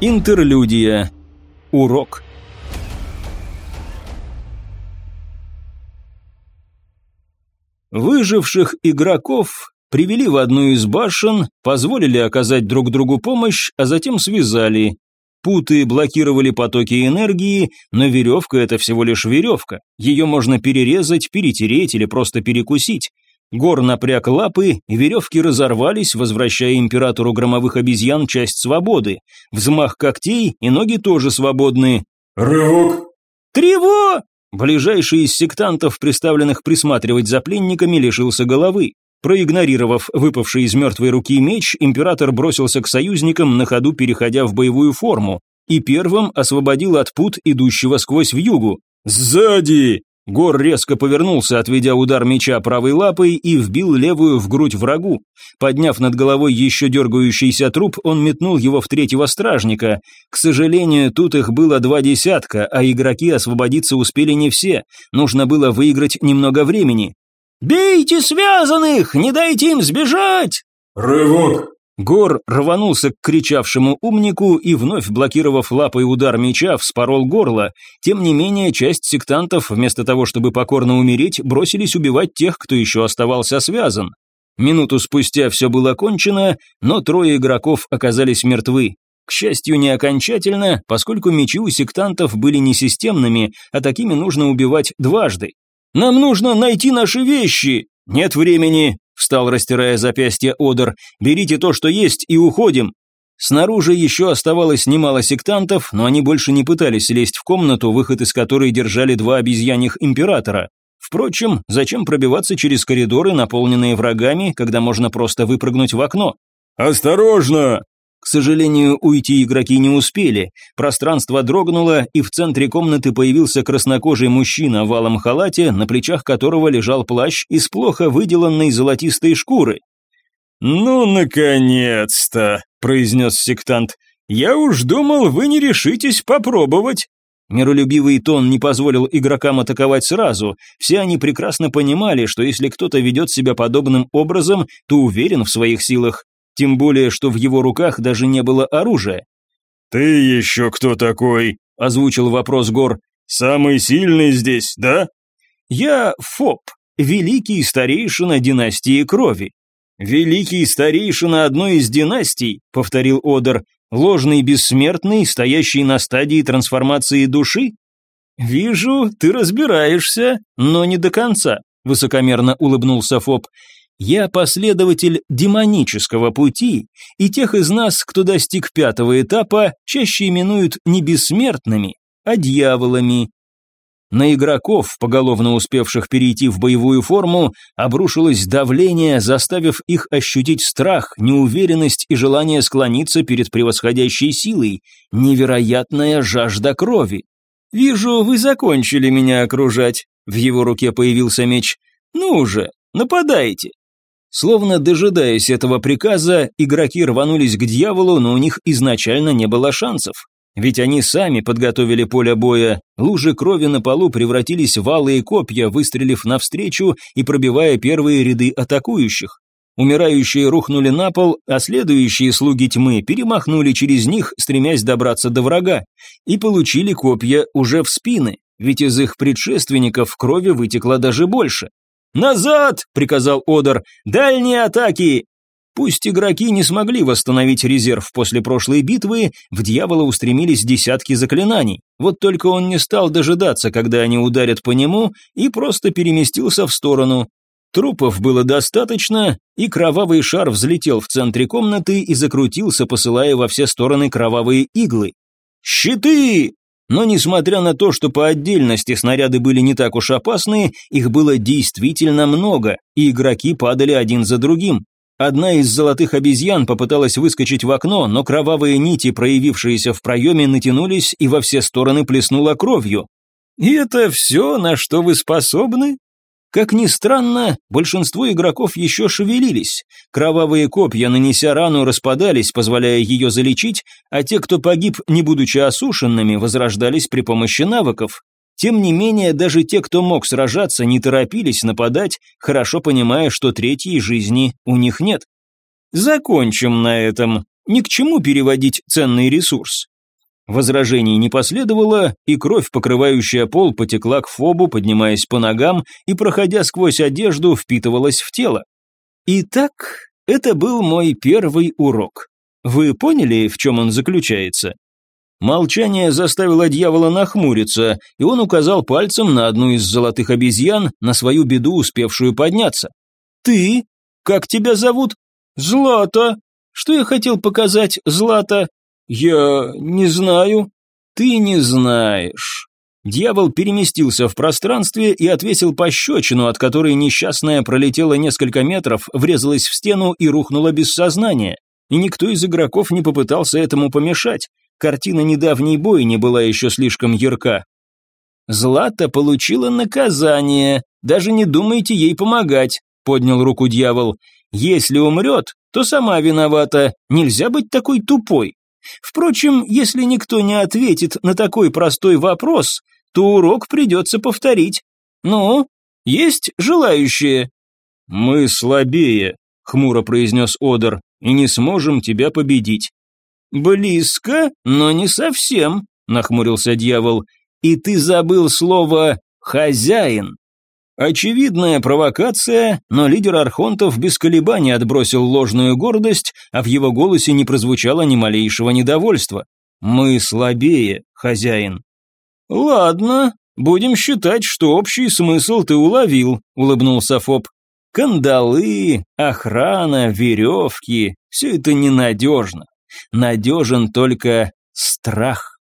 Интерлюдия. Урок. Выживших игроков привели в одну из башен, позволили оказать друг другу помощь, а затем связали. Путы блокировали потоки энергии, но веревка – это всего лишь веревка. Ее можно перерезать, перетереть или просто перекусить. Гор напряг лапы, и веревки разорвались, возвращая императору громовых обезьян часть свободы. Взмах когтей, и ноги тоже свободны. «Рывок!» «Трево!» Ближайший из сектантов, представленных присматривать за пленниками, лишился головы. Проигнорировав выпавший из мертвой руки меч, император бросился к союзникам, на ходу переходя в боевую форму, и первым освободил от пут идущего сквозь вьюгу. «Сзади!» Гор резко повернулся, отведя удар меча правой лапой и вбил левую в грудь врагу. Подняв над головой еще дергающийся труп, он метнул его в третьего стражника. К сожалению, тут их было два десятка, а игроки освободиться успели не все. Нужно было выиграть немного времени. «Бейте связанных! Не дайте им сбежать!» «Рывок!» Гор рванулся к кричавшему умнику и, вновь блокировав лапой удар меча, вспорол горло. Тем не менее, часть сектантов, вместо того, чтобы покорно умереть, бросились убивать тех, кто еще оставался связан. Минуту спустя все было кончено, но трое игроков оказались мертвы. К счастью, не окончательно, поскольку мечи у сектантов были не системными, а такими нужно убивать дважды. «Нам нужно найти наши вещи!» «Нет времени!» Встал, растирая запястье Одер. «Берите то, что есть, и уходим!» Снаружи еще оставалось немало сектантов, но они больше не пытались лезть в комнату, выход из которой держали два обезьяньих императора. Впрочем, зачем пробиваться через коридоры, наполненные врагами, когда можно просто выпрыгнуть в окно? «Осторожно!» К сожалению, уйти игроки не успели. Пространство дрогнуло, и в центре комнаты появился краснокожий мужчина в валом халате, на плечах которого лежал плащ из плохо выделанной золотистой шкуры. «Ну, наконец-то!» – произнес сектант. «Я уж думал, вы не решитесь попробовать». Миролюбивый тон не позволил игрокам атаковать сразу. Все они прекрасно понимали, что если кто-то ведет себя подобным образом, то уверен в своих силах тем более, что в его руках даже не было оружия. «Ты еще кто такой?» – озвучил вопрос Гор. «Самый сильный здесь, да?» «Я Фоп, великий старейшина династии крови». «Великий старейшина одной из династий», – повторил Одер, «ложный бессмертный, стоящий на стадии трансформации души?» «Вижу, ты разбираешься, но не до конца», – высокомерно улыбнулся Фоп. Я последователь демонического пути, и тех из нас, кто достиг пятого этапа, чаще именуют не бессмертными, а дьяволами. На игроков, поголовно успевших перейти в боевую форму, обрушилось давление, заставив их ощутить страх, неуверенность и желание склониться перед превосходящей силой, невероятная жажда крови. «Вижу, вы закончили меня окружать», — в его руке появился меч. «Ну же, нападайте». Словно дожидаясь этого приказа, игроки рванулись к дьяволу, но у них изначально не было шансов. Ведь они сами подготовили поле боя, лужи крови на полу превратились в алые копья, выстрелив навстречу и пробивая первые ряды атакующих. Умирающие рухнули на пол, а следующие слуги тьмы перемахнули через них, стремясь добраться до врага, и получили копья уже в спины, ведь из их предшественников крови вытекло даже больше. «Назад!» – приказал Одер. «Дальние атаки!» Пусть игроки не смогли восстановить резерв после прошлой битвы, в дьявола устремились десятки заклинаний. Вот только он не стал дожидаться, когда они ударят по нему, и просто переместился в сторону. Трупов было достаточно, и кровавый шар взлетел в центре комнаты и закрутился, посылая во все стороны кровавые иглы. «Щиты!» Но несмотря на то, что по отдельности снаряды были не так уж опасны, их было действительно много, и игроки падали один за другим. Одна из золотых обезьян попыталась выскочить в окно, но кровавые нити, проявившиеся в проеме, натянулись и во все стороны плеснуло кровью. «И это все, на что вы способны?» Как ни странно, большинство игроков еще шевелились. Кровавые копья, нанеся рану, распадались, позволяя ее залечить, а те, кто погиб, не будучи осушенными, возрождались при помощи навыков. Тем не менее, даже те, кто мог сражаться, не торопились нападать, хорошо понимая, что третьей жизни у них нет. Закончим на этом. Ни к чему переводить ценный ресурс. Возражений не последовало, и кровь, покрывающая пол, потекла к фобу, поднимаясь по ногам и, проходя сквозь одежду, впитывалась в тело. Итак, это был мой первый урок. Вы поняли, в чем он заключается? Молчание заставило дьявола нахмуриться, и он указал пальцем на одну из золотых обезьян, на свою беду успевшую подняться. «Ты? Как тебя зовут?» «Злата». «Что я хотел показать, Злата?» «Я не знаю». «Ты не знаешь». Дьявол переместился в пространстве и отвесил пощечину, от которой несчастная пролетела несколько метров, врезалась в стену и рухнула без сознания. И никто из игроков не попытался этому помешать. Картина недавней бойни была еще слишком ярка. «Злата получила наказание, даже не думайте ей помогать», — поднял руку дьявол. «Если умрет, то сама виновата, нельзя быть такой тупой. Впрочем, если никто не ответит на такой простой вопрос, то урок придется повторить. Ну, есть желающие?» «Мы слабее», — хмуро произнес Одер, — «и не сможем тебя победить. «Близко, но не совсем», — нахмурился дьявол. «И ты забыл слово «хозяин». Очевидная провокация, но лидер архонтов без колебаний отбросил ложную гордость, а в его голосе не прозвучало ни малейшего недовольства. «Мы слабее, хозяин». «Ладно, будем считать, что общий смысл ты уловил», — улыбнулся Фоб. «Кандалы, охрана, веревки — все это ненадежно. Надежен только страх.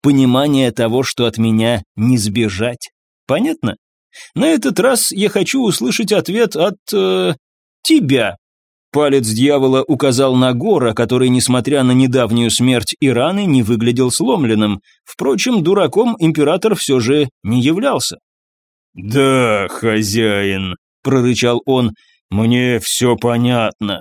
Понимание того, что от меня не сбежать. Понятно? На этот раз я хочу услышать ответ от... Э, тебя. Палец дьявола указал на Гора, который, несмотря на недавнюю смерть и раны, не выглядел сломленным. Впрочем, дураком император все же не являлся. «Да, хозяин», — прорычал он, — «мне все понятно.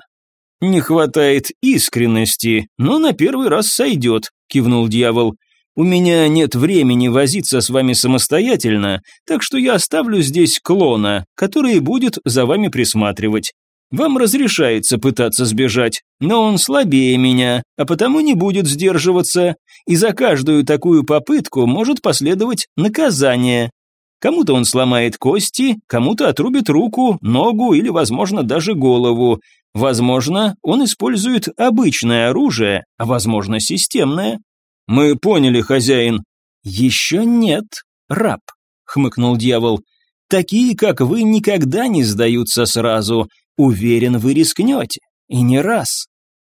«Не хватает искренности, но на первый раз сойдет», – кивнул дьявол. «У меня нет времени возиться с вами самостоятельно, так что я оставлю здесь клона, который будет за вами присматривать. Вам разрешается пытаться сбежать, но он слабее меня, а потому не будет сдерживаться, и за каждую такую попытку может последовать наказание. Кому-то он сломает кости, кому-то отрубит руку, ногу или, возможно, даже голову. Возможно, он использует обычное оружие, а возможно, системное. Мы поняли, хозяин. Еще нет, раб, хмыкнул дьявол. Такие, как вы, никогда не сдаются сразу. Уверен, вы рискнете. И не раз.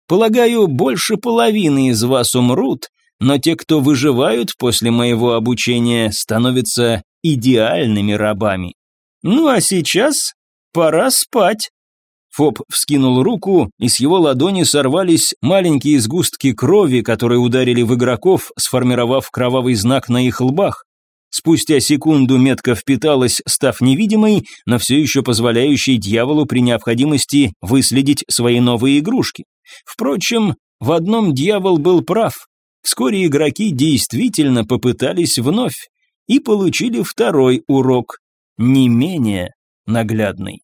Полагаю, больше половины из вас умрут, но те, кто выживают после моего обучения, становятся идеальными рабами. Ну а сейчас пора спать. Фоб вскинул руку, и с его ладони сорвались маленькие сгустки крови, которые ударили в игроков, сформировав кровавый знак на их лбах. Спустя секунду метка впиталась, став невидимой, но все еще позволяющей дьяволу при необходимости выследить свои новые игрушки. Впрочем, в одном дьявол был прав. Вскоре игроки действительно попытались вновь и получили второй урок, не менее наглядный.